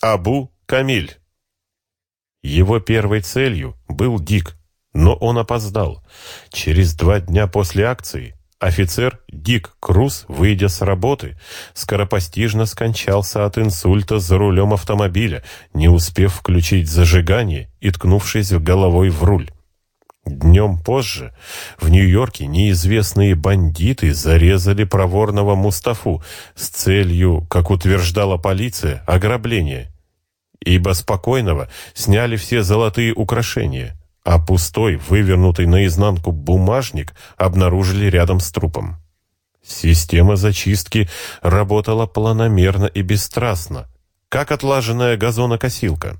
Абу Камиль. Его первой целью был Дик, но он опоздал. Через два дня после акции офицер Дик Круз, выйдя с работы, скоропостижно скончался от инсульта за рулем автомобиля, не успев включить зажигание и ткнувшись головой в руль. Днем позже в Нью-Йорке неизвестные бандиты зарезали проворного Мустафу с целью, как утверждала полиция, ограбления. Ибо спокойного сняли все золотые украшения, а пустой, вывернутый наизнанку бумажник обнаружили рядом с трупом. Система зачистки работала планомерно и бесстрастно, как отлаженная газонокосилка.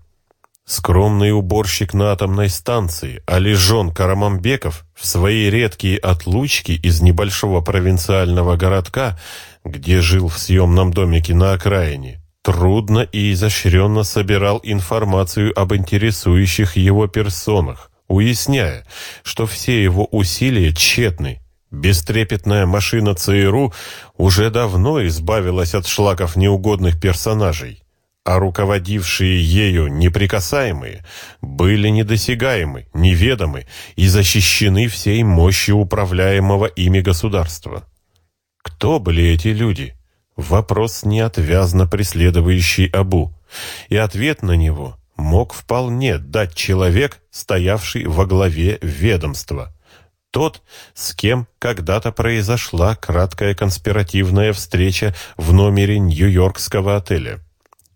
Скромный уборщик на атомной станции Алижон Карамамбеков в свои редкие отлучки из небольшого провинциального городка, где жил в съемном домике на окраине, трудно и изощренно собирал информацию об интересующих его персонах, уясняя, что все его усилия тщетны. Бестрепетная машина ЦРУ уже давно избавилась от шлаков неугодных персонажей а руководившие ею неприкасаемые были недосягаемы, неведомы и защищены всей мощью управляемого ими государства. Кто были эти люди? Вопрос неотвязно преследующий Абу, и ответ на него мог вполне дать человек, стоявший во главе ведомства. Тот, с кем когда-то произошла краткая конспиративная встреча в номере Нью-Йоркского отеля.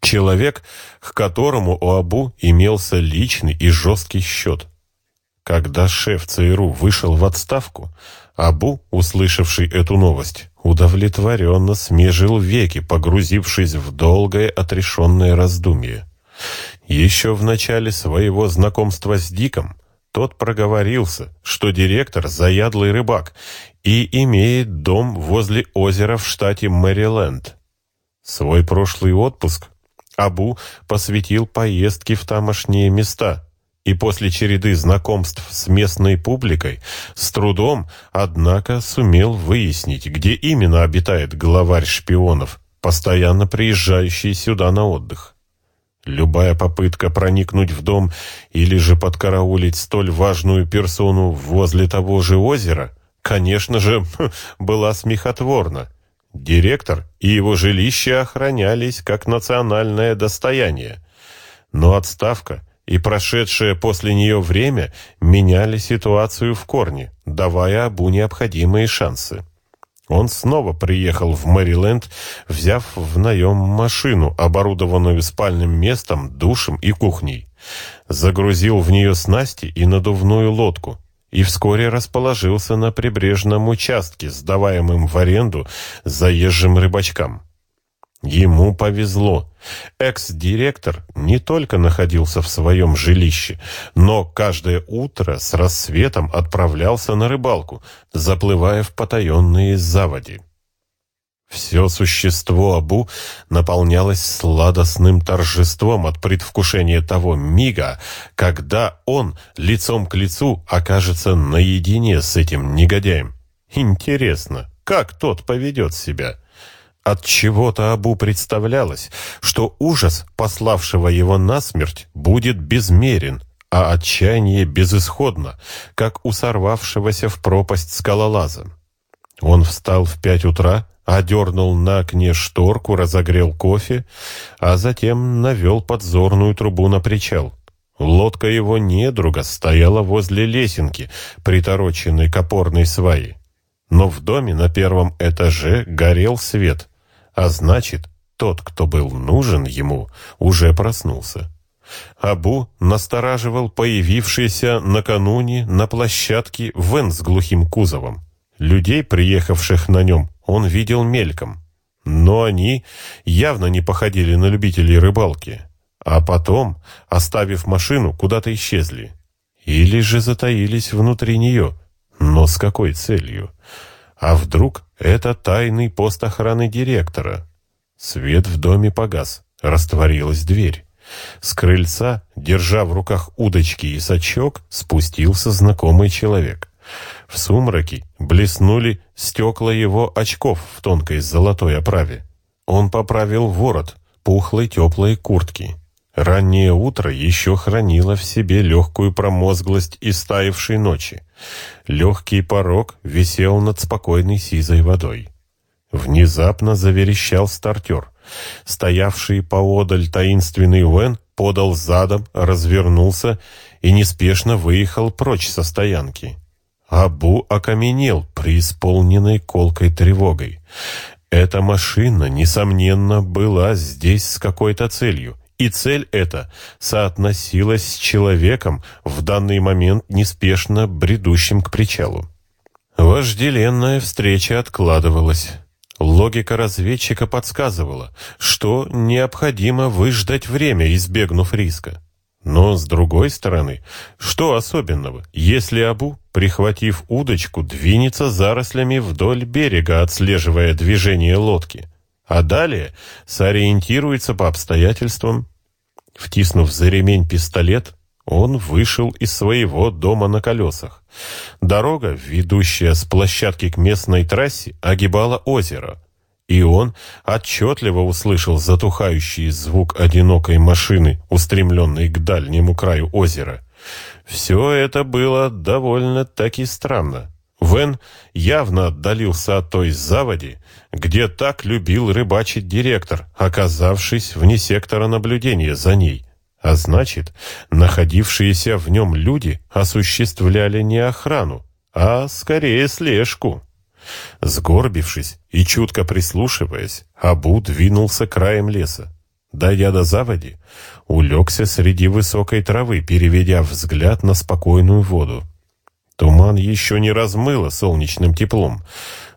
Человек, к которому у Абу имелся личный и жесткий счет. Когда шеф ЦРУ вышел в отставку, Абу, услышавший эту новость, удовлетворенно смежил веки, погрузившись в долгое отрешенное раздумье. Еще в начале своего знакомства с Диком тот проговорился, что директор – заядлый рыбак и имеет дом возле озера в штате Мэриленд. Свой прошлый отпуск Абу посвятил поездке в тамошние места и после череды знакомств с местной публикой с трудом, однако, сумел выяснить, где именно обитает главарь шпионов, постоянно приезжающий сюда на отдых. Любая попытка проникнуть в дом или же подкараулить столь важную персону возле того же озера, конечно же, была смехотворна. Директор и его жилище охранялись как национальное достояние. Но отставка и прошедшее после нее время меняли ситуацию в корне, давая Абу необходимые шансы. Он снова приехал в Мэриленд, взяв в наем машину, оборудованную спальным местом, душем и кухней. Загрузил в нее снасти и надувную лодку, и вскоре расположился на прибрежном участке, сдаваемым в аренду заезжим рыбачкам. Ему повезло. Экс-директор не только находился в своем жилище, но каждое утро с рассветом отправлялся на рыбалку, заплывая в потаенные заводи. Все существо Абу наполнялось сладостным торжеством от предвкушения того мига, когда он лицом к лицу окажется наедине с этим негодяем. Интересно, как тот поведет себя? От чего-то Абу представлялось, что ужас, пославшего его на смерть, будет безмерен, а отчаяние безысходно, как у сорвавшегося в пропасть скалолаза. Он встал в пять утра, одернул на окне шторку, разогрел кофе, а затем навел подзорную трубу на причал. Лодка его недруга стояла возле лесенки, притороченной к опорной сваи. Но в доме на первом этаже горел свет, а значит, тот, кто был нужен ему, уже проснулся. Абу настораживал появившийся накануне на площадке вен с глухим кузовом. Людей, приехавших на нем, он видел мельком. Но они явно не походили на любителей рыбалки. А потом, оставив машину, куда-то исчезли. Или же затаились внутри нее. Но с какой целью? А вдруг это тайный пост охраны директора? Свет в доме погас. Растворилась дверь. С крыльца, держа в руках удочки и сачок, спустился знакомый человек. В сумраке блеснули стекла его очков в тонкой золотой оправе. Он поправил ворот, пухлой теплой куртки. Раннее утро еще хранило в себе легкую промозглость истаившей ночи. Легкий порог висел над спокойной сизой водой. Внезапно заверещал стартер. Стоявший поодаль таинственный Уэн подал задом, развернулся и неспешно выехал прочь со стоянки. Абу окаменел, преисполненной колкой тревогой. Эта машина, несомненно, была здесь с какой-то целью, и цель эта соотносилась с человеком, в данный момент неспешно бредущим к причалу. Вожделенная встреча откладывалась. Логика разведчика подсказывала, что необходимо выждать время, избегнув риска. Но, с другой стороны, что особенного, если Абу, прихватив удочку, двинется зарослями вдоль берега, отслеживая движение лодки, а далее сориентируется по обстоятельствам? Втиснув за ремень пистолет, он вышел из своего дома на колесах. Дорога, ведущая с площадки к местной трассе, огибала озеро, и он отчетливо услышал затухающий звук одинокой машины, устремленной к дальнему краю озера. Все это было довольно-таки странно. Вен явно отдалился от той заводи, где так любил рыбачить директор, оказавшись вне сектора наблюдения за ней. А значит, находившиеся в нем люди осуществляли не охрану, а скорее слежку. Сгорбившись и чутко прислушиваясь, Абу двинулся краем леса. Дойдя до заводи, улегся среди высокой травы, переведя взгляд на спокойную воду. Туман еще не размыло солнечным теплом,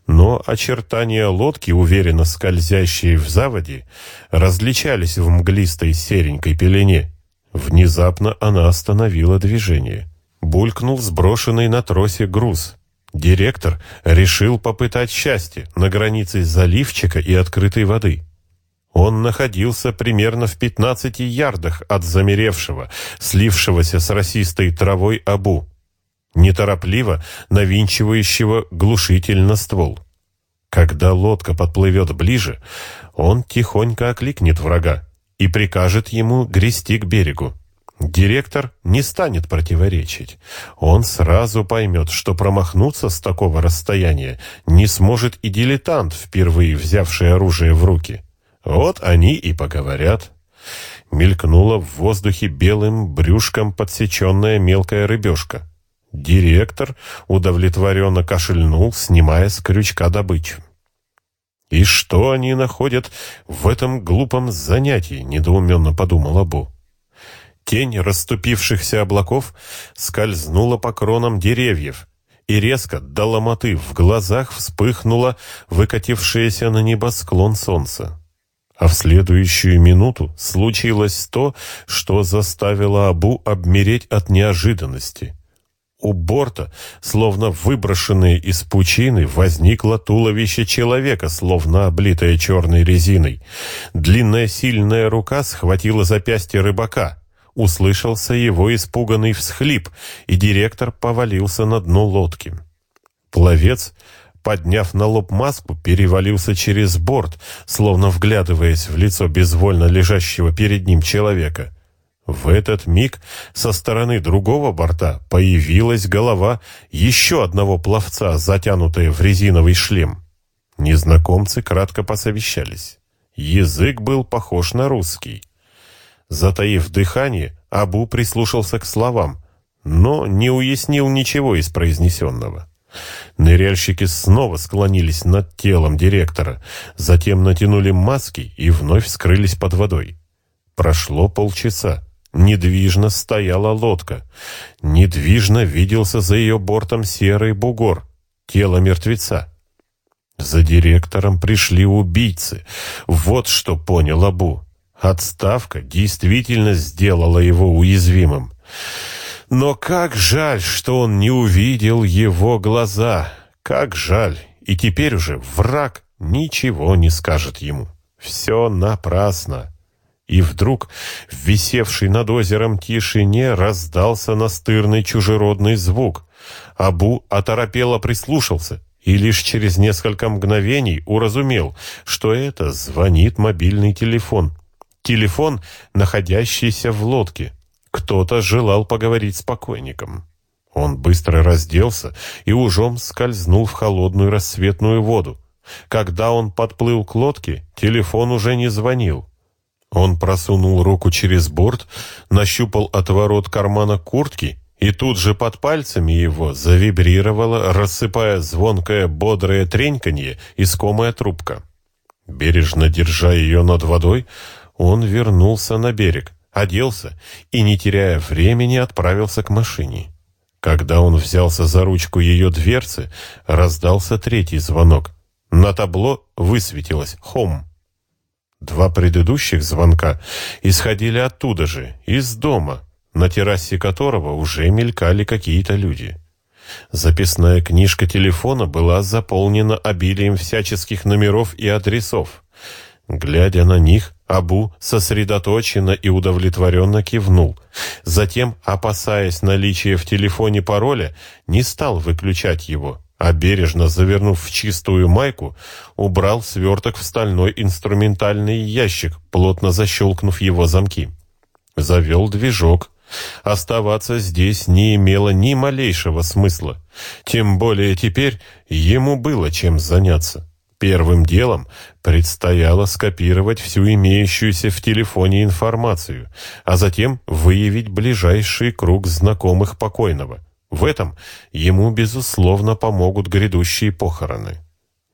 но очертания лодки, уверенно скользящие в заводе, различались в мглистой серенькой пелене. Внезапно она остановила движение. Булькнул сброшенный на тросе груз. Директор решил попытать счастье на границе заливчика и открытой воды. Он находился примерно в 15 ярдах от замеревшего, слившегося с росистой травой Абу, неторопливо навинчивающего глушитель на ствол. Когда лодка подплывет ближе, он тихонько окликнет врага и прикажет ему грести к берегу. Директор не станет противоречить. Он сразу поймет, что промахнуться с такого расстояния не сможет и дилетант, впервые взявший оружие в руки. Вот они и поговорят. Мелькнула в воздухе белым брюшком подсеченная мелкая рыбешка. Директор удовлетворенно кашельнул, снимая с крючка добычу. «И что они находят в этом глупом занятии?» — недоуменно подумал Абу. Тень расступившихся облаков скользнула по кронам деревьев, и резко до ломоты в глазах вспыхнуло выкатившееся на небосклон солнце. А в следующую минуту случилось то, что заставило Абу обмереть от неожиданности — у борта, словно выброшенное из пучины, возникло туловище человека, словно облитое черной резиной. Длинная сильная рука схватила запястье рыбака. Услышался его испуганный всхлип, и директор повалился на дно лодки. Пловец, подняв на лоб маску, перевалился через борт, словно вглядываясь в лицо безвольно лежащего перед ним человека. В этот миг со стороны другого борта появилась голова еще одного пловца, затянутая в резиновый шлем. Незнакомцы кратко посовещались. Язык был похож на русский. Затаив дыхание, Абу прислушался к словам, но не уяснил ничего из произнесенного. Ныряльщики снова склонились над телом директора, затем натянули маски и вновь скрылись под водой. Прошло полчаса. Недвижно стояла лодка. Недвижно виделся за ее бортом серый бугор, тело мертвеца. За директором пришли убийцы. Вот что понял Абу. Отставка действительно сделала его уязвимым. Но как жаль, что он не увидел его глаза. Как жаль. И теперь уже враг ничего не скажет ему. Все напрасно. И вдруг в висевшей над озером тишине раздался настырный чужеродный звук. Абу оторопело прислушался и лишь через несколько мгновений уразумел, что это звонит мобильный телефон. Телефон, находящийся в лодке. Кто-то желал поговорить с покойником. Он быстро разделся и ужом скользнул в холодную рассветную воду. Когда он подплыл к лодке, телефон уже не звонил. Он просунул руку через борт, нащупал отворот кармана куртки, и тут же под пальцами его завибрировала, рассыпая звонкое бодрое треньканье, искомая трубка. Бережно держа ее над водой, он вернулся на берег, оделся и, не теряя времени, отправился к машине. Когда он взялся за ручку ее дверцы, раздался третий звонок. На табло высветилось «Хом». Два предыдущих звонка исходили оттуда же, из дома, на террасе которого уже мелькали какие-то люди. Записная книжка телефона была заполнена обилием всяческих номеров и адресов. Глядя на них, Абу сосредоточенно и удовлетворенно кивнул. Затем, опасаясь наличия в телефоне пароля, не стал выключать его, а бережно завернув в чистую майку, убрал сверток в стальной инструментальный ящик, плотно защелкнув его замки. Завел движок. Оставаться здесь не имело ни малейшего смысла. Тем более теперь ему было чем заняться. Первым делом предстояло скопировать всю имеющуюся в телефоне информацию, а затем выявить ближайший круг знакомых покойного. В этом ему, безусловно, помогут грядущие похороны.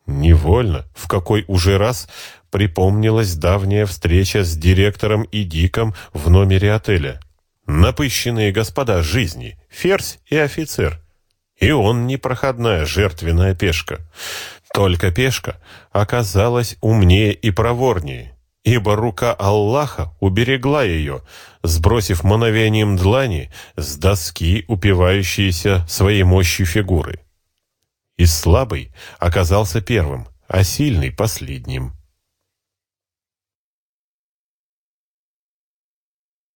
Невольно, в какой уже раз припомнилась давняя встреча с директором и Диком в номере отеля. Напыщенные господа жизни, ферзь и офицер. И он непроходная жертвенная пешка. Только пешка оказалась умнее и проворнее, ибо рука Аллаха уберегла ее, сбросив мановением длани с доски, упивающиеся своей мощью фигуры. И слабый оказался первым, а сильный — последним.